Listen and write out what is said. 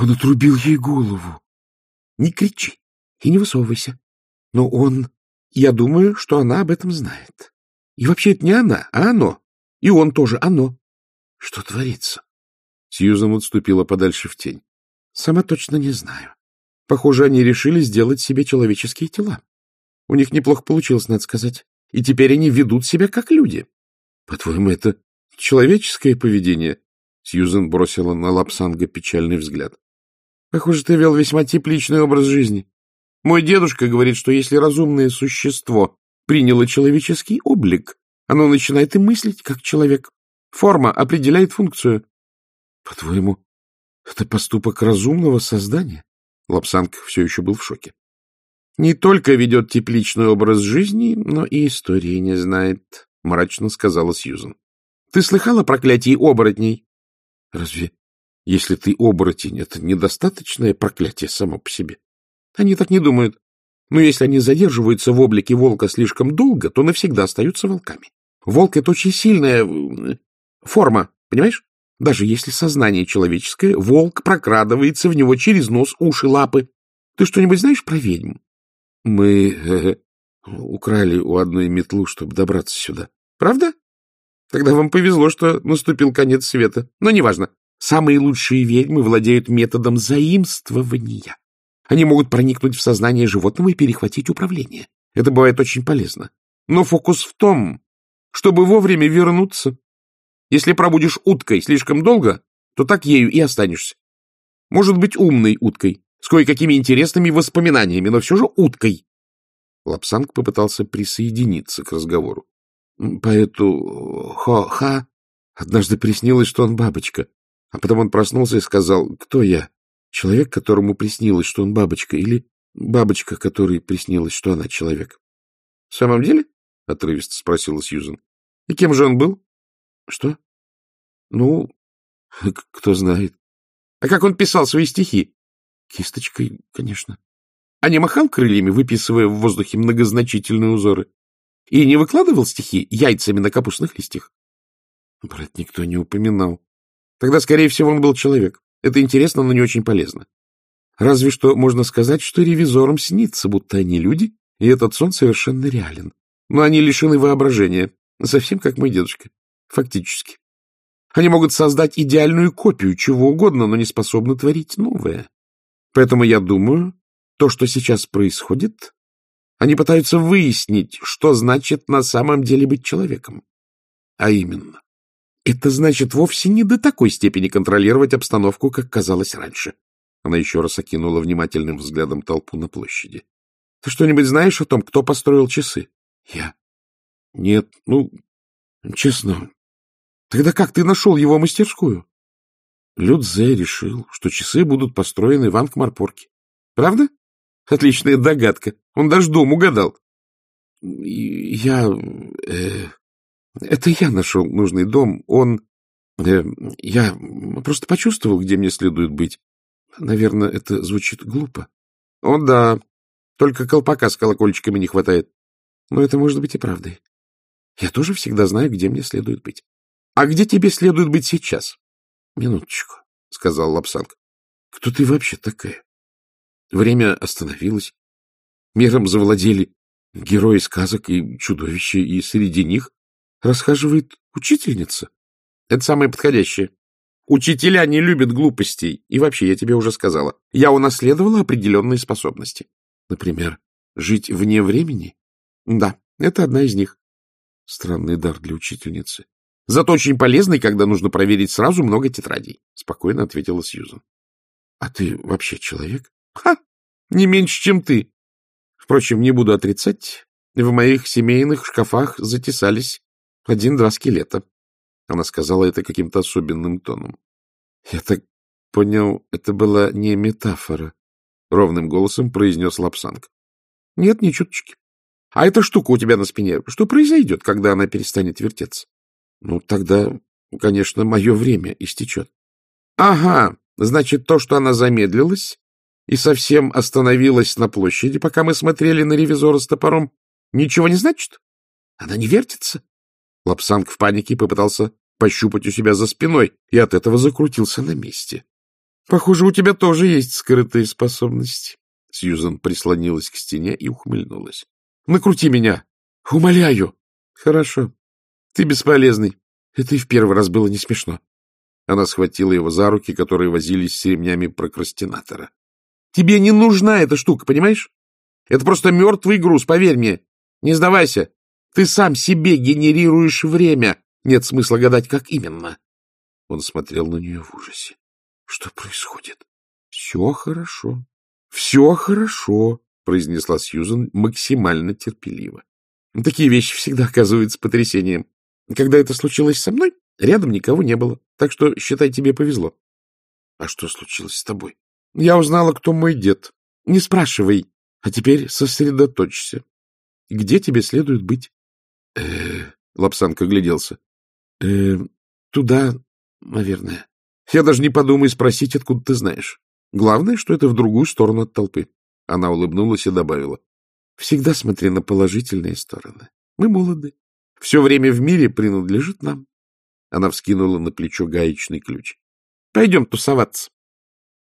Он отрубил ей голову. Не кричи и не высовывайся. Но он... Я думаю, что она об этом знает. И вообще это не она, а оно. И он тоже оно. Что творится? Сьюзан отступила подальше в тень. Сама точно не знаю. Похоже, они решили сделать себе человеческие тела. У них неплохо получилось, надо сказать. И теперь они ведут себя как люди. По-твоему, это человеческое поведение? Сьюзен бросила на Лапсанга печальный взгляд. Похоже, ты вел весьма тепличный образ жизни. Мой дедушка говорит, что если разумное существо приняло человеческий облик, оно начинает и мыслить как человек. Форма определяет функцию. По-твоему, это поступок разумного создания? Лапсанг все еще был в шоке. Не только ведет тепличный образ жизни, но и истории не знает, — мрачно сказала Сьюзен. — Ты слыхал о проклятии оборотней? — Разве, если ты оборотень, это недостаточное проклятие само по себе? Они так не думают. Но если они задерживаются в облике волка слишком долго, то навсегда остаются волками. Волк — это очень сильная э, форма, понимаешь? Даже если сознание человеческое, волк прокрадывается в него через нос, уши, лапы. Ты что-нибудь знаешь про ведьм? Мы э, украли у одной метлу, чтобы добраться сюда. Правда? Тогда вам повезло, что наступил конец света. Но неважно. Самые лучшие ведьмы владеют методом заимствования. Они могут проникнуть в сознание животного и перехватить управление. Это бывает очень полезно. Но фокус в том, чтобы вовремя вернуться. Если пробудешь уткой слишком долго, то так ею и останешься. Может быть, умной уткой, с кое-какими интересными воспоминаниями, но все же уткой. Лапсанг попытался присоединиться к разговору. Поэту Хо-Ха однажды приснилось, что он бабочка. А потом он проснулся и сказал, кто я? Человек, которому приснилось, что он бабочка, или бабочка, которой приснилось, что она человек? — В самом деле? — отрывисто спросила Сьюзен. — И кем же он был? Что? Ну, кто знает. А как он писал свои стихи? Кисточкой, конечно. А не махал крыльями, выписывая в воздухе многозначительные узоры? И не выкладывал стихи яйцами на капустных листьях? Это никто не упоминал. Тогда, скорее всего, он был человек. Это интересно, но не очень полезно. Разве что можно сказать, что ревизорам снится, будто они люди, и этот сон совершенно реален. Но они лишены воображения, совсем как мой дедушка. Фактически. Они могут создать идеальную копию чего угодно, но не способны творить новое. Поэтому я думаю, то, что сейчас происходит, они пытаются выяснить, что значит на самом деле быть человеком. А именно, это значит вовсе не до такой степени контролировать обстановку, как казалось раньше. Она еще раз окинула внимательным взглядом толпу на площади. — Ты что-нибудь знаешь о том, кто построил часы? — Я. — Нет, ну, честно, Тогда как ты нашел его мастерскую? Людзе решил, что часы будут построены в Ангмарпорке. Правда? Отличная догадка. Он даже дом угадал. Я... Э, это я нашел нужный дом. Он... Э, я просто почувствовал, где мне следует быть. Наверное, это звучит глупо. О, да. Только колпака с колокольчиками не хватает. Но это может быть и правдой. Я тоже всегда знаю, где мне следует быть. А где тебе следует быть сейчас? — Минуточку, — сказал Лапсанг. — Кто ты вообще такая? Время остановилось. Миром завладели герои сказок и чудовища, и среди них расхаживает учительница. Это самое подходящее. Учителя не любят глупостей. И вообще, я тебе уже сказала, я унаследовала определенные способности. Например, жить вне времени? Да, это одна из них. Странный дар для учительницы. Зато очень полезный, когда нужно проверить сразу много тетрадей, — спокойно ответила Сьюзан. — А ты вообще человек? — Ха! Не меньше, чем ты. Впрочем, не буду отрицать, в моих семейных шкафах затесались один-два скелета. Она сказала это каким-то особенным тоном. — Я так понял, это была не метафора, — ровным голосом произнес Лапсанг. — Нет, ни чуточки. А эта штука у тебя на спине, что произойдет, когда она перестанет вертеться? Ну, тогда, конечно, мое время истечет. Ага, значит, то, что она замедлилась и совсем остановилась на площади, пока мы смотрели на ревизора с топором, ничего не значит? Она не вертится? Лапсанг в панике попытался пощупать у себя за спиной и от этого закрутился на месте. Похоже, у тебя тоже есть скрытые способности. Сьюзан прислонилась к стене и ухмыльнулась. Накрути меня. Умоляю. Хорошо. Ты бесполезный. Это и в первый раз было не смешно. Она схватила его за руки, которые возились с ремнями прокрастинатора. Тебе не нужна эта штука, понимаешь? Это просто мертвый груз, поверь мне. Не сдавайся. Ты сам себе генерируешь время. Нет смысла гадать, как именно. Он смотрел на нее в ужасе. Что происходит? Все хорошо. Все хорошо, произнесла Сьюзан максимально терпеливо. Такие вещи всегда оказываются потрясением. Когда это случилось со мной, рядом никого не было. Так что, считай, тебе повезло. А что случилось с тобой? Я узнала, кто мой дед. Не спрашивай. А теперь сосредоточься. Где тебе следует быть? Э, Лапсанка гляделся. Э, туда, наверное. Я даже не подумаю спросить, откуда ты знаешь. Главное, что это в другую сторону от толпы. Она улыбнулась и добавила. Всегда смотри на положительные стороны. Мы молоды. Все время в мире принадлежит нам. Она вскинула на плечо гаечный ключ. Пойдем тусоваться.